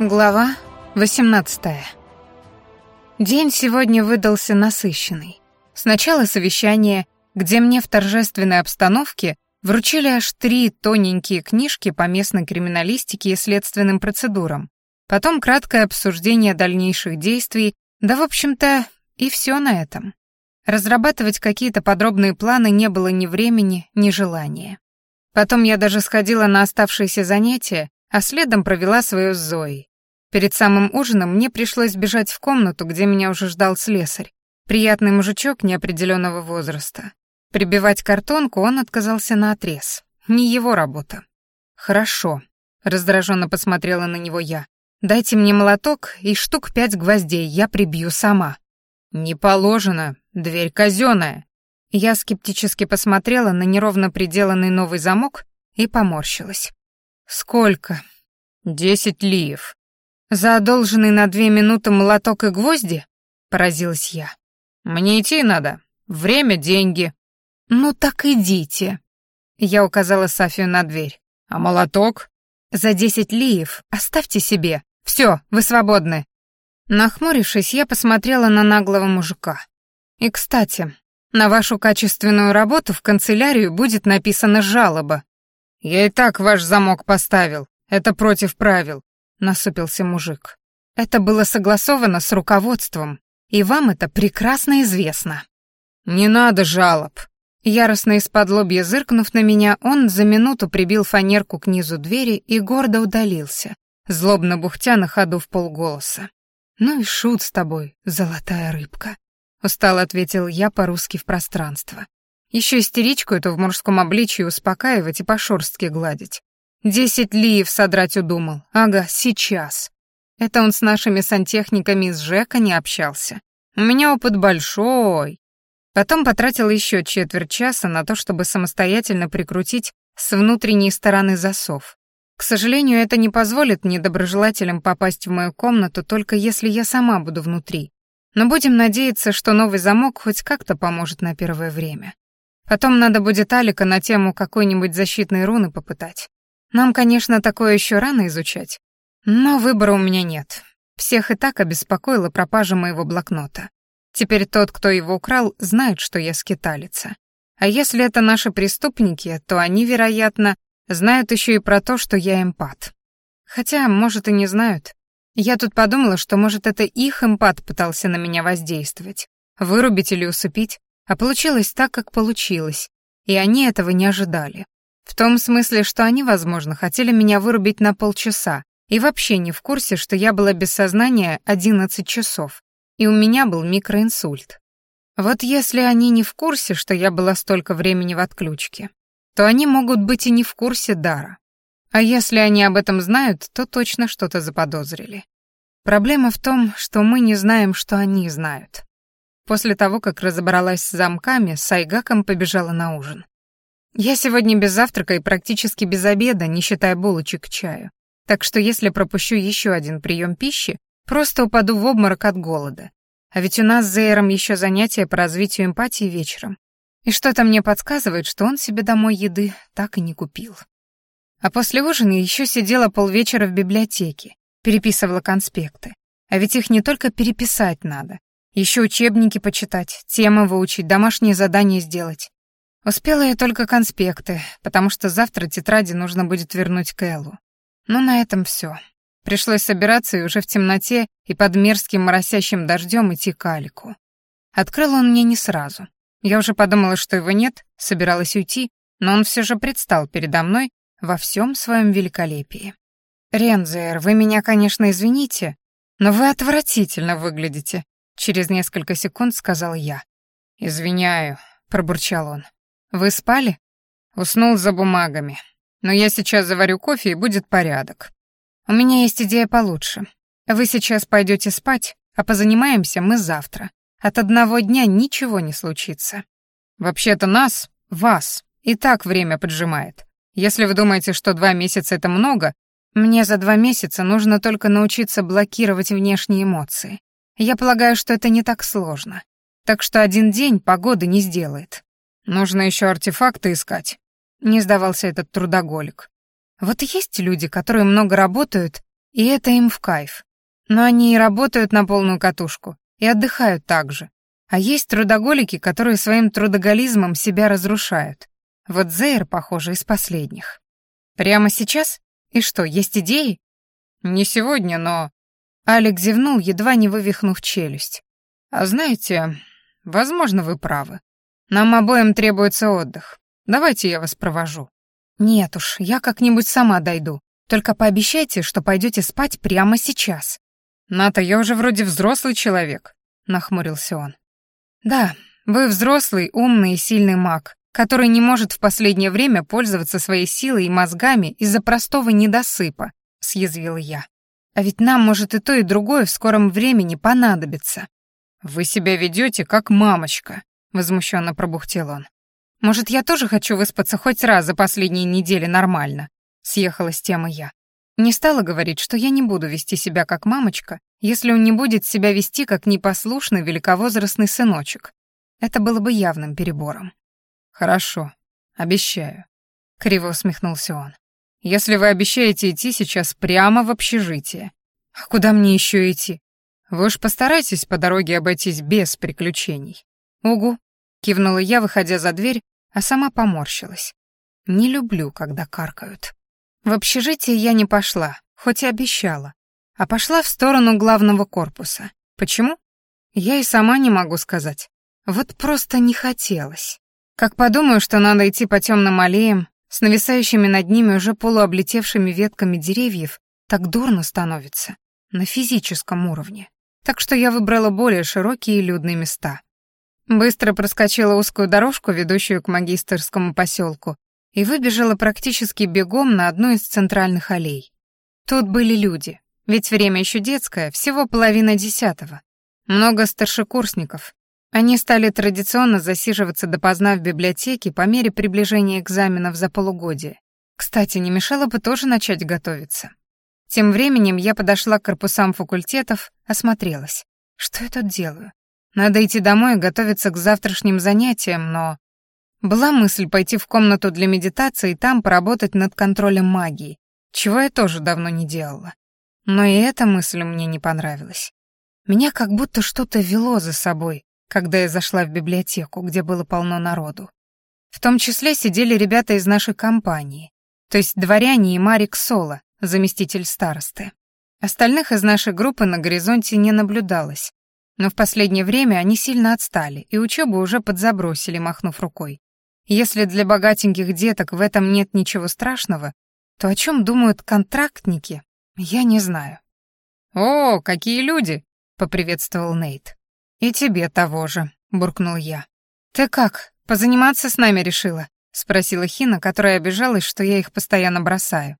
Глава 18. День сегодня выдался насыщенный. Сначала совещание, где мне в торжественной обстановке вручили аж три тоненькие книжки по местной криминалистике и следственным процедурам. Потом краткое обсуждение дальнейших действий, да, в общем-то, и все на этом. Разрабатывать какие-то подробные планы не было ни времени, ни желания. Потом я даже сходила на оставшиеся занятия, а следом провела свою с Зоей. Перед самым ужином мне пришлось бежать в комнату, где меня уже ждал слесарь. Приятный мужичок неопределенного возраста. Прибивать картонку он отказался на отрез. Не его работа. «Хорошо», — раздраженно посмотрела на него я. «Дайте мне молоток и штук пять гвоздей, я прибью сама». «Не положено, дверь казенная». Я скептически посмотрела на неровно приделанный новый замок и поморщилась. «Сколько?» «Десять лиев», «За одолженный на две минуты молоток и гвозди?» — поразилась я. «Мне идти надо. Время — деньги». «Ну так идите». Я указала Сафию на дверь. «А молоток?» «За десять лиев. Оставьте себе. Все, вы свободны». Нахмурившись, я посмотрела на наглого мужика. «И, кстати, на вашу качественную работу в канцелярию будет написана жалоба». «Я и так ваш замок поставил. Это против правил. — насупился мужик. «Это было согласовано с руководством, и вам это прекрасно известно». «Не надо жалоб». Яростно из-под лобья зыркнув на меня, он за минуту прибил фанерку к низу двери и гордо удалился, злобно бухтя на ходу в полголоса. «Ну и шут с тобой, золотая рыбка», — устало ответил я по-русски в пространство. Еще истеричку эту в мужском обличии успокаивать и по шорстке гладить. Десять лиев содрать удумал. Ага, сейчас. Это он с нашими сантехниками из ЖЭКа не общался. У меня опыт большой. Потом потратил еще четверть часа на то, чтобы самостоятельно прикрутить с внутренней стороны засов. К сожалению, это не позволит недоброжелателям попасть в мою комнату, только если я сама буду внутри. Но будем надеяться, что новый замок хоть как-то поможет на первое время. Потом надо будет Алика на тему какой-нибудь защитной руны попытать. Нам, конечно, такое еще рано изучать, но выбора у меня нет. Всех и так обеспокоила пропажа моего блокнота. Теперь тот, кто его украл, знает, что я скиталица. А если это наши преступники, то они, вероятно, знают еще и про то, что я эмпат. Хотя, может, и не знают. Я тут подумала, что, может, это их эмпат пытался на меня воздействовать, вырубить или усыпить, а получилось так, как получилось, и они этого не ожидали. В том смысле, что они, возможно, хотели меня вырубить на полчаса и вообще не в курсе, что я была без сознания 11 часов, и у меня был микроинсульт. Вот если они не в курсе, что я была столько времени в отключке, то они могут быть и не в курсе дара. А если они об этом знают, то точно что-то заподозрили. Проблема в том, что мы не знаем, что они знают. После того, как разобралась с замками, с Айгаком побежала на ужин. Я сегодня без завтрака и практически без обеда, не считая булочек к чаю. Так что если пропущу еще один прием пищи, просто упаду в обморок от голода. А ведь у нас с Зейром еще занятия по развитию эмпатии вечером. И что-то мне подсказывает, что он себе домой еды так и не купил. А после ужина еще сидела полвечера в библиотеке, переписывала конспекты. А ведь их не только переписать надо, еще учебники почитать, темы выучить, домашние задания сделать. Успела я только конспекты, потому что завтра тетради нужно будет вернуть Кэллу. Но на этом все. Пришлось собираться и уже в темноте и под мерзким моросящим дождем идти к Алику. Открыл он мне не сразу. Я уже подумала, что его нет, собиралась уйти, но он все же предстал передо мной во всем своем великолепии. «Рензер, вы меня, конечно, извините, но вы отвратительно выглядите», — через несколько секунд сказал я. «Извиняю», — пробурчал он. Вы спали? Уснул за бумагами. Но я сейчас заварю кофе, и будет порядок. У меня есть идея получше. Вы сейчас пойдете спать, а позанимаемся мы завтра. От одного дня ничего не случится. Вообще-то нас, вас, и так время поджимает. Если вы думаете, что два месяца — это много, мне за два месяца нужно только научиться блокировать внешние эмоции. Я полагаю, что это не так сложно. Так что один день погоды не сделает. Нужно еще артефакты искать. Не сдавался этот трудоголик. Вот есть люди, которые много работают, И это им в кайф. Но они и работают на полную катушку, и отдыхают так же. А есть трудоголики, которые своим трудоголизмом себя разрушают. Вот Зейр, похоже, из последних. Прямо сейчас? И что, есть идеи? Не сегодня, но... Алик зевнул, едва не вывихнув челюсть. А знаете, возможно, вы правы. Нам обоим требуется отдых. Давайте я вас провожу. Нет уж, я как-нибудь сама дойду. Только пообещайте, что пойдете спать прямо сейчас. Ната, я уже вроде взрослый человек, нахмурился он. Да, вы взрослый, умный и сильный маг, который не может в последнее время пользоваться своей силой и мозгами из-за простого недосыпа, съязвила я. А ведь нам может и то, и другое в скором времени понадобится. Вы себя ведете как мамочка, возмущенно пробухтел он. Может, я тоже хочу выспаться хоть раз за последние недели нормально? Съехала с темы я. Не стала говорить, что я не буду вести себя как мамочка, если он не будет себя вести как непослушный великовозрастный сыночек. Это было бы явным перебором. Хорошо, обещаю. Криво усмехнулся он. Если вы обещаете идти сейчас прямо в общежитие. А куда мне еще идти? Вы уж постарайтесь по дороге обойтись без приключений. Угу, кивнула я, выходя за дверь, а сама поморщилась. Не люблю, когда каркают. В общежитие я не пошла, хоть и обещала, а пошла в сторону главного корпуса. Почему? Я и сама не могу сказать. Вот просто не хотелось. Как подумаю, что надо идти по темным аллеям, с нависающими над ними уже полуоблетевшими ветками деревьев, так дурно становится, на физическом уровне. Так что я выбрала более широкие и людные места. Быстро проскочила узкую дорожку, ведущую к магистерскому поселку, и выбежала практически бегом на одну из центральных аллей. Тут были люди, ведь время еще детское, всего половина десятого. Много старшекурсников, они стали традиционно засиживаться допоздна в библиотеке по мере приближения экзаменов за полугодие. Кстати, не мешало бы тоже начать готовиться. Тем временем я подошла к корпусам факультетов, осмотрелась. Что я тут делаю? Надо идти домой и готовиться к завтрашним занятиям, но... Была мысль пойти в комнату для медитации и там поработать над контролем магии, чего я тоже давно не делала. Но и эта мысль мне не понравилась. Меня как будто что-то вело за собой, когда я зашла в библиотеку, где было полно народу. В том числе сидели ребята из нашей компании, то есть дворяне и Марик Соло, заместитель старосты. Остальных из нашей группы на горизонте не наблюдалось, но в последнее время они сильно отстали и учебу уже подзабросили, махнув рукой. Если для богатеньких деток в этом нет ничего страшного, то о чем думают контрактники, я не знаю. «О, какие люди!» — поприветствовал Нейт. «И тебе того же», — буркнул я. «Ты как, позаниматься с нами решила?» — спросила Хина, которая обижалась, что я их постоянно бросаю.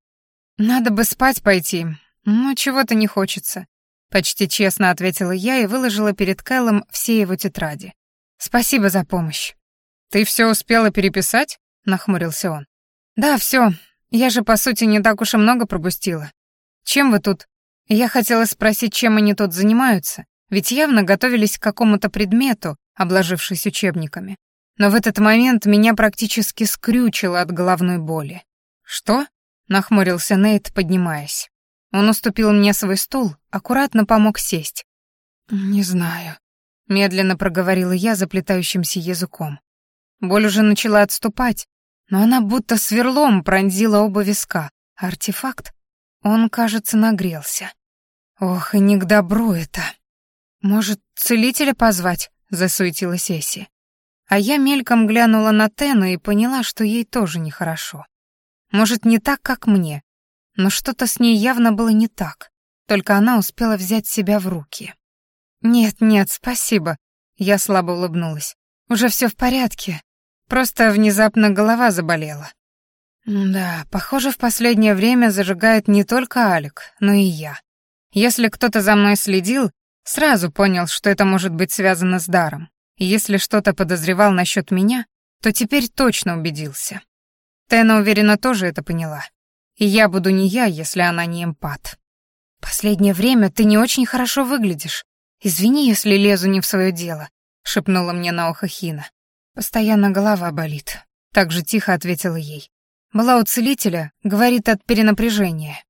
«Надо бы спать пойти, но чего-то не хочется», — почти честно ответила я и выложила перед Кэллом все его тетради. «Спасибо за помощь». «Ты все успела переписать?» — нахмурился он. «Да, все. Я же, по сути, не так уж и много пропустила. Чем вы тут?» Я хотела спросить, чем они тут занимаются, ведь явно готовились к какому-то предмету, обложившись учебниками. Но в этот момент меня практически скрючило от головной боли. «Что?» — нахмурился Нейт, поднимаясь. Он уступил мне свой стул, аккуратно помог сесть. «Не знаю», — медленно проговорила я заплетающимся языком. Боль уже начала отступать, но она будто сверлом пронзила оба виска. Артефакт? Он, кажется, нагрелся. Ох, и не к добру это. «Может, целителя позвать?» — засуетилась Эсси. А я мельком глянула на Тену и поняла, что ей тоже нехорошо. Может, не так, как мне, но что-то с ней явно было не так, только она успела взять себя в руки. «Нет, нет, спасибо», — я слабо улыбнулась. «Уже все в порядке, просто внезапно голова заболела». Да, похоже, в последнее время зажигает не только Алик, но и я. Если кто-то за мной следил, Сразу понял, что это может быть связано с даром. Если что-то подозревал насчет меня, то теперь точно убедился. Тена уверенно тоже это поняла. И я буду не я, если она не эмпат. «Последнее время ты не очень хорошо выглядишь. Извини, если лезу не в свое дело», — шепнула мне на ухо Хина. «Постоянно голова болит», — так же тихо ответила ей. «Была у целителя, говорит, от перенапряжения».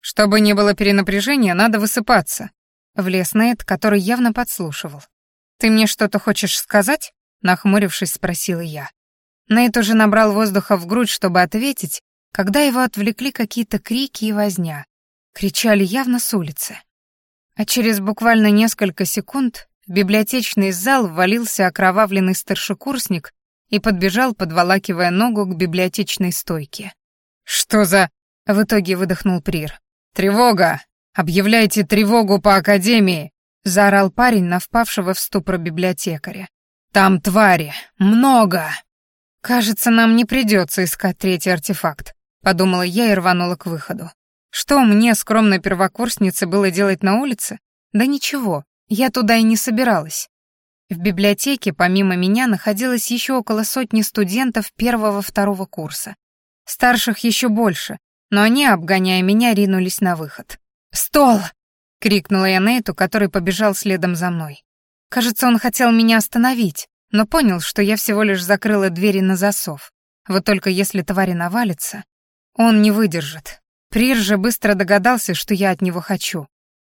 Чтобы не было перенапряжения, надо высыпаться. Влез Нейт, который явно подслушивал. «Ты мне что-то хочешь сказать?» Нахмурившись, спросила я. Нейт уже набрал воздуха в грудь, чтобы ответить, когда его отвлекли какие-то крики и возня. Кричали явно с улицы. А через буквально несколько секунд в библиотечный зал ввалился окровавленный старшекурсник и подбежал, подволакивая ногу к библиотечной стойке. «Что за...» — в итоге выдохнул Прир. «Тревога! Объявляйте тревогу по Академии!» — заорал парень на впавшего в ступор библиотекаря. «Там твари! Много!» «Кажется, нам не придется искать третий артефакт», — подумала я и рванула к выходу. Что мне, скромной первокурснице, было делать на улице? Да ничего, я туда и не собиралась. В библиотеке помимо меня находилось еще около сотни студентов первого-второго курса. Старших еще больше, но они, обгоняя меня, ринулись на выход. «Стол!» — крикнула я Нейту, который побежал следом за мной. Кажется, он хотел меня остановить, но понял, что я всего лишь закрыла двери на засов. Вот только если твари навалится, он не выдержит, Прир же быстро догадался, что я от него хочу.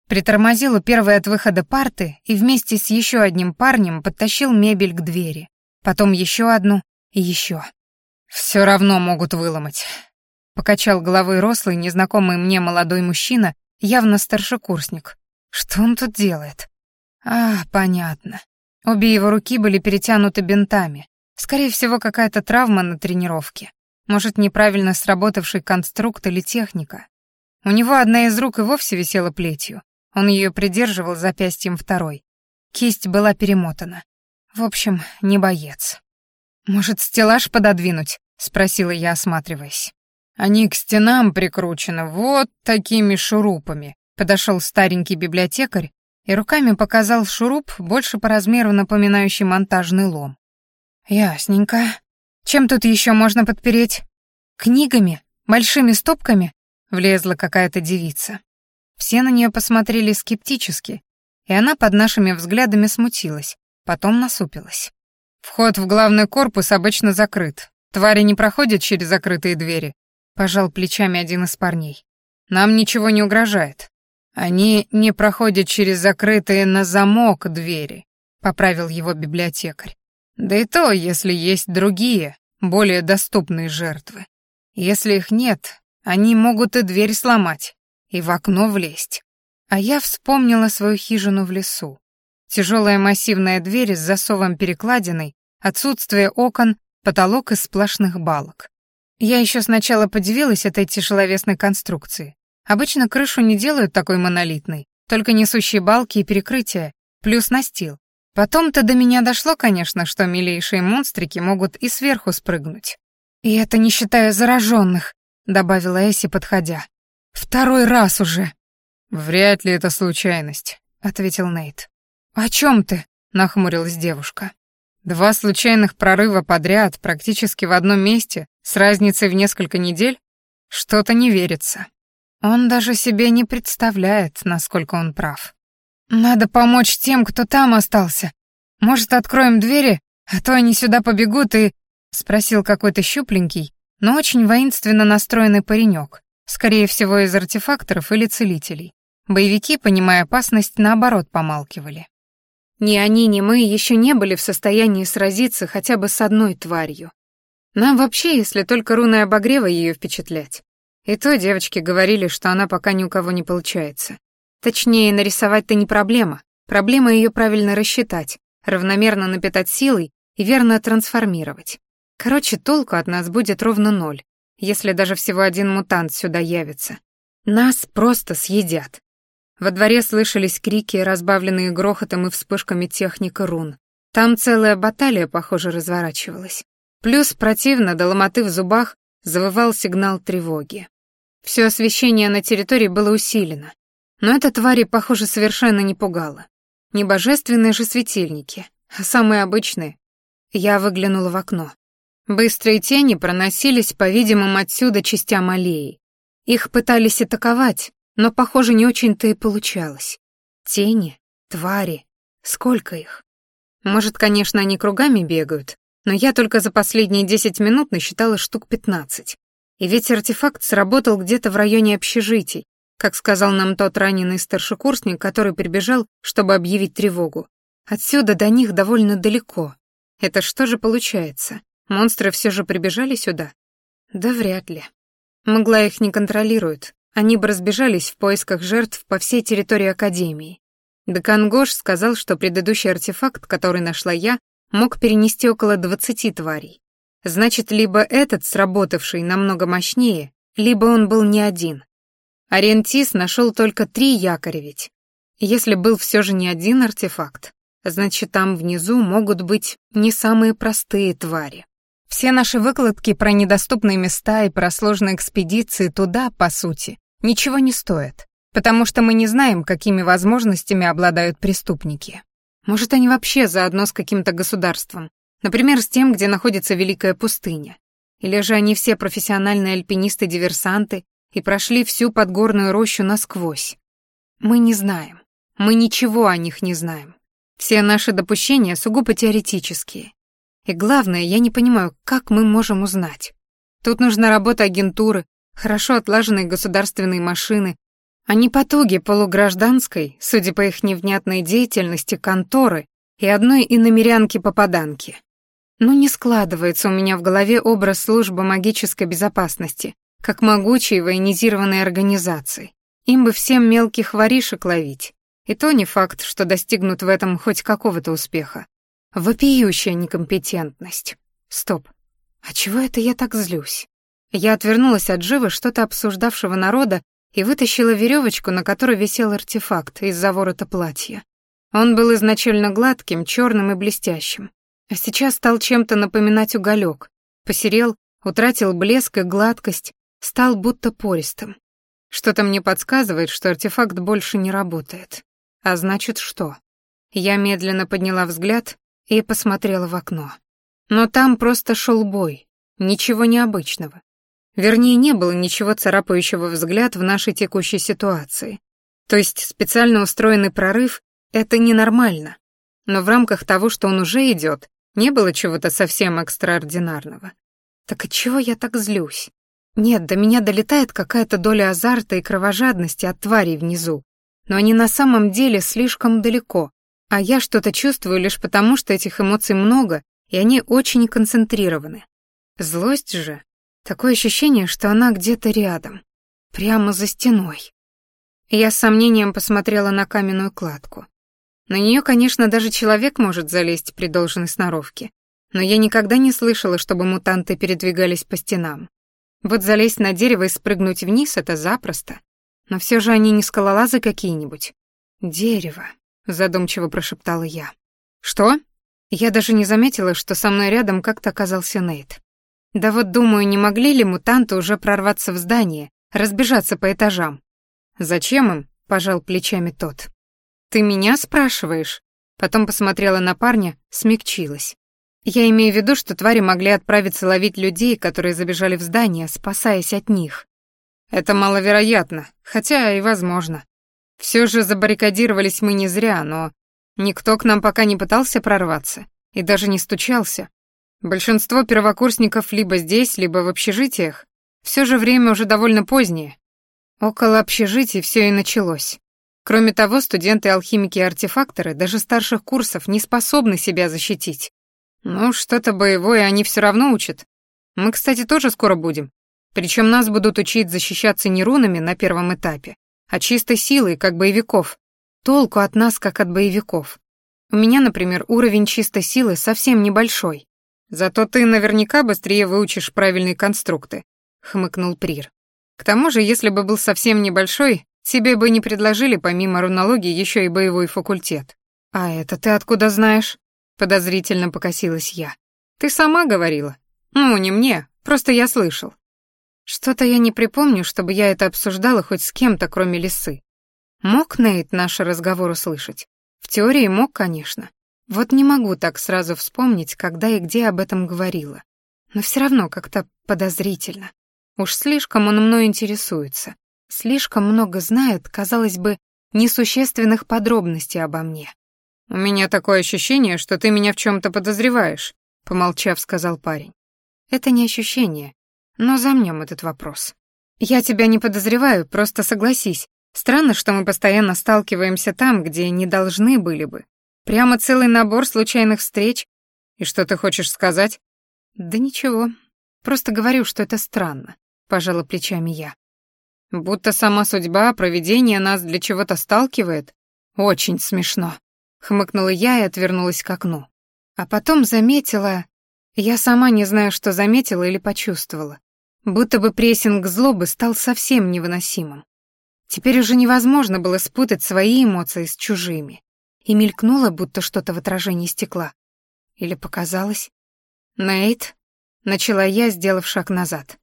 Притормозил у первой от выхода парты и вместе с еще одним парнем подтащил мебель к двери. Потом еще одну и еще. «Все равно могут выломать», — покачал головой рослый, незнакомый мне молодой мужчина, явно старшекурсник. «Что он тут делает?» «А, понятно. Обе его руки были перетянуты бинтами. Скорее всего, какая-то травма на тренировке. Может, неправильно сработавший конструкт или техника. У него одна из рук и вовсе висела плетью. Он ее придерживал запястьем второй. Кисть была перемотана. В общем, не боец. «Может, стеллаж пододвинуть?» — спросила я, осматриваясь. «Они к стенам прикручены вот такими шурупами», — подошел старенький библиотекарь и руками показал шуруп, больше по размеру напоминающий монтажный лом. «Ясненько. Чем тут еще можно подпереть? Книгами? Большими стопками? Влезла какая-то девица. Все на нее посмотрели скептически, и она под нашими взглядами смутилась, потом насупилась. Вход в главный корпус обычно закрыт. Твари не проходят через закрытые двери, пожал плечами один из парней. Нам ничего не угрожает. Они не проходят через закрытые на замок двери, поправил его библиотекарь. Да и то, если есть другие, более доступные жертвы. Если их нет, они могут и дверь сломать, и в окно влезть. А я вспомнила свою хижину в лесу. Тяжелая массивная дверь с засовом перекладиной, отсутствие окон, потолок из сплошных балок. Я еще сначала подивилась этой тяжеловесной конструкции. Обычно крышу не делают такой монолитной, только несущие балки и перекрытия, плюс настил. Потом-то до меня дошло, конечно, что милейшие монстрики могут и сверху спрыгнуть. «И это не считая зараженных», — добавила Эсси, подходя. «Второй раз уже». «Вряд ли это случайность», — ответил Нейт. «О чем ты?» — нахмурилась девушка. «Два случайных прорыва подряд, практически в одном месте, с разницей в несколько недель? Что-то не верится. Он даже себе не представляет, насколько он прав. «Надо помочь тем, кто там остался. Может, откроем двери, а то они сюда побегут и...» — спросил какой-то щупленький, но очень воинственно настроенный паренек, скорее всего, из артефакторов или целителей. Боевики, понимая опасность, наоборот помалкивали. Ни они, ни мы еще не были в состоянии сразиться хотя бы с одной тварью. Нам вообще, если только руной обогрева ее впечатлять. И то девочки говорили, что она пока ни у кого не получается. Точнее, нарисовать-то не проблема. Проблема ее правильно рассчитать, равномерно напитать силой и верно трансформировать. Короче, толку от нас будет ровно ноль, если даже всего один мутант сюда явится. Нас просто съедят. Во дворе слышались крики, разбавленные грохотом и вспышками техника рун. Там целая баталия, похоже, разворачивалась. Плюс противно, до ломоты в зубах, завывал сигнал тревоги. Все освещение на территории было усилено. Но это твари, похоже, совершенно не пугало. Не божественные же светильники, а самые обычные. Я выглянула в окно. Быстрые тени проносились, по-видимому, отсюда частям аллеи. Их пытались атаковать, но, похоже, не очень-то и получалось. Тени, твари, сколько их? Может, конечно, они кругами бегают, но я только за последние десять минут насчитала штук пятнадцать. И ведь артефакт сработал где-то в районе общежитий, как сказал нам тот раненый старшекурсник, который прибежал, чтобы объявить тревогу. Отсюда до них довольно далеко. Это что же получается? Монстры все же прибежали сюда? Да вряд ли. Мгла их не контролирует. Они бы разбежались в поисках жертв по всей территории Академии. Декангош сказал, что предыдущий артефакт, который нашла я, мог перенести около двадцати тварей. Значит, либо этот, сработавший, намного мощнее, либо он был не один. Ориентис нашел только три якоря ведь. Если был все же не один артефакт, значит, там внизу могут быть не самые простые твари. Все наши выкладки про недоступные места и про сложные экспедиции туда, по сути, ничего не стоят, потому что мы не знаем, какими возможностями обладают преступники. Может, они вообще заодно с каким-то государством, например, с тем, где находится Великая пустыня. Или же они все профессиональные альпинисты-диверсанты и прошли всю подгорную рощу насквозь. Мы не знаем. Мы ничего о них не знаем. Все наши допущения сугубо теоретические. И главное, я не понимаю, как мы можем узнать. Тут нужна работа агентуры, хорошо отлаженные государственные машины, а не потуги полугражданской, судя по их невнятной деятельности, конторы и одной иномерянки-попаданки. Ну не складывается у меня в голове образ службы магической безопасности, как могучей военизированной организации. Им бы всем мелких воришек ловить. И то не факт, что достигнут в этом хоть какого-то успеха. Вопиющая некомпетентность. Стоп. А чего это я так злюсь? Я отвернулась от живы что-то обсуждавшего народа и вытащила веревочку, на которой висел артефакт из-за ворота платья. Он был изначально гладким, черным и блестящим, а сейчас стал чем-то напоминать уголек, посерел, утратил блеск и гладкость, стал будто пористым. Что-то мне подсказывает, что артефакт больше не работает. А значит, что? Я медленно подняла взгляд и посмотрела в окно. Но там просто шел бой, ничего необычного. Вернее, не было ничего царапающего взгляд в нашей текущей ситуации. То есть специально устроенный прорыв — это ненормально. Но в рамках того, что он уже идет, не было чего-то совсем экстраординарного. Так от чего я так злюсь? Нет, до меня долетает какая-то доля азарта и кровожадности от тварей внизу. Но они на самом деле слишком далеко, а я что-то чувствую лишь потому, что этих эмоций много, и они очень концентрированы. Злость же Такое ощущение, что она где-то рядом, прямо за стеной. Я с сомнением посмотрела на каменную кладку. На нее, конечно, даже человек может залезть при должной сноровке, но я никогда не слышала, чтобы мутанты передвигались по стенам. Вот залезть на дерево и спрыгнуть вниз — это запросто. Но все же они не скалолазы какие-нибудь. «Дерево», — задумчиво прошептала я. «Что?» Я даже не заметила, что со мной рядом как-то оказался Нейт. Да вот думаю, не могли ли мутанты уже прорваться в здание, разбежаться по этажам? Зачем им? пожал плечами тот. Ты меня спрашиваешь? Потом посмотрела на парня, смягчилась. Я имею в виду, что твари могли отправиться ловить людей, которые забежали в здание, спасаясь от них. Это маловероятно, хотя и возможно. Все же забаррикадировались мы не зря, но никто к нам пока не пытался прорваться и даже не стучался. Большинство первокурсников либо здесь, либо в общежитиях. Все же время уже довольно позднее. Около общежитий все и началось. Кроме того, студенты-алхимики и артефакторы даже старших курсов не способны себя защитить. Ну, что-то боевое они все равно учат. Мы, кстати, тоже скоро будем. Причем нас будут учить защищаться не рунами на первом этапе, а чистой силой, как боевиков. Толку от нас, как от боевиков. У меня, например, уровень чистой силы совсем небольшой. Зато ты наверняка быстрее выучишь правильные конструкты, хмыкнул Прир. К тому же, если бы был совсем небольшой, тебе бы не предложили помимо рунологии еще и боевой факультет. А это ты откуда знаешь? Подозрительно покосилась я. Ты сама говорила. Ну, не мне, просто я слышал. Что-то я не припомню, чтобы я это обсуждала хоть с кем-то, кроме лисы. Мог Нейт наш разговор услышать? В теории мог, конечно. Вот не могу так сразу вспомнить, когда и где об этом говорила. Но все равно как-то подозрительно. Уж слишком он мной интересуется. Слишком много знает, казалось бы, несущественных подробностей обо мне. «У меня такое ощущение, что ты меня в чем-то подозреваешь», — помолчав, сказал парень. «Это не ощущение, но замнем этот вопрос. «Я тебя не подозреваю, просто согласись. Странно, что мы постоянно сталкиваемся там, где не должны были бы. Прямо целый набор случайных встреч. И что ты хочешь сказать?» «Да ничего. Просто говорю, что это странно», — пожала плечами я. «Будто сама судьба, проведение нас для чего-то сталкивает? Очень смешно», — хмыкнула я и отвернулась к окну. А потом заметила... Я сама не знаю, что заметила или почувствовала. Будто бы прессинг злобы стал совсем невыносимым. Теперь уже невозможно было спутать свои эмоции с чужими. И мелькнуло, будто что-то в отражении стекла. Или показалось? «Нейт?» — начала я, сделав шаг назад.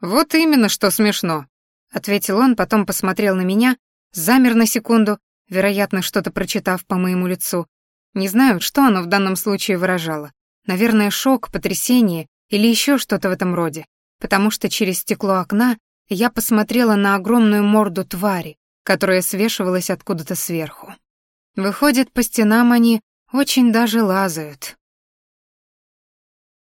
«Вот именно, что смешно», — ответил он, потом посмотрел на меня, замер на секунду, вероятно, что-то прочитав по моему лицу. Не знаю, что оно в данном случае выражало. Наверное, шок, потрясение или еще что-то в этом роде потому что через стекло окна я посмотрела на огромную морду твари, которая свешивалась откуда-то сверху. Выходит, по стенам они очень даже лазают.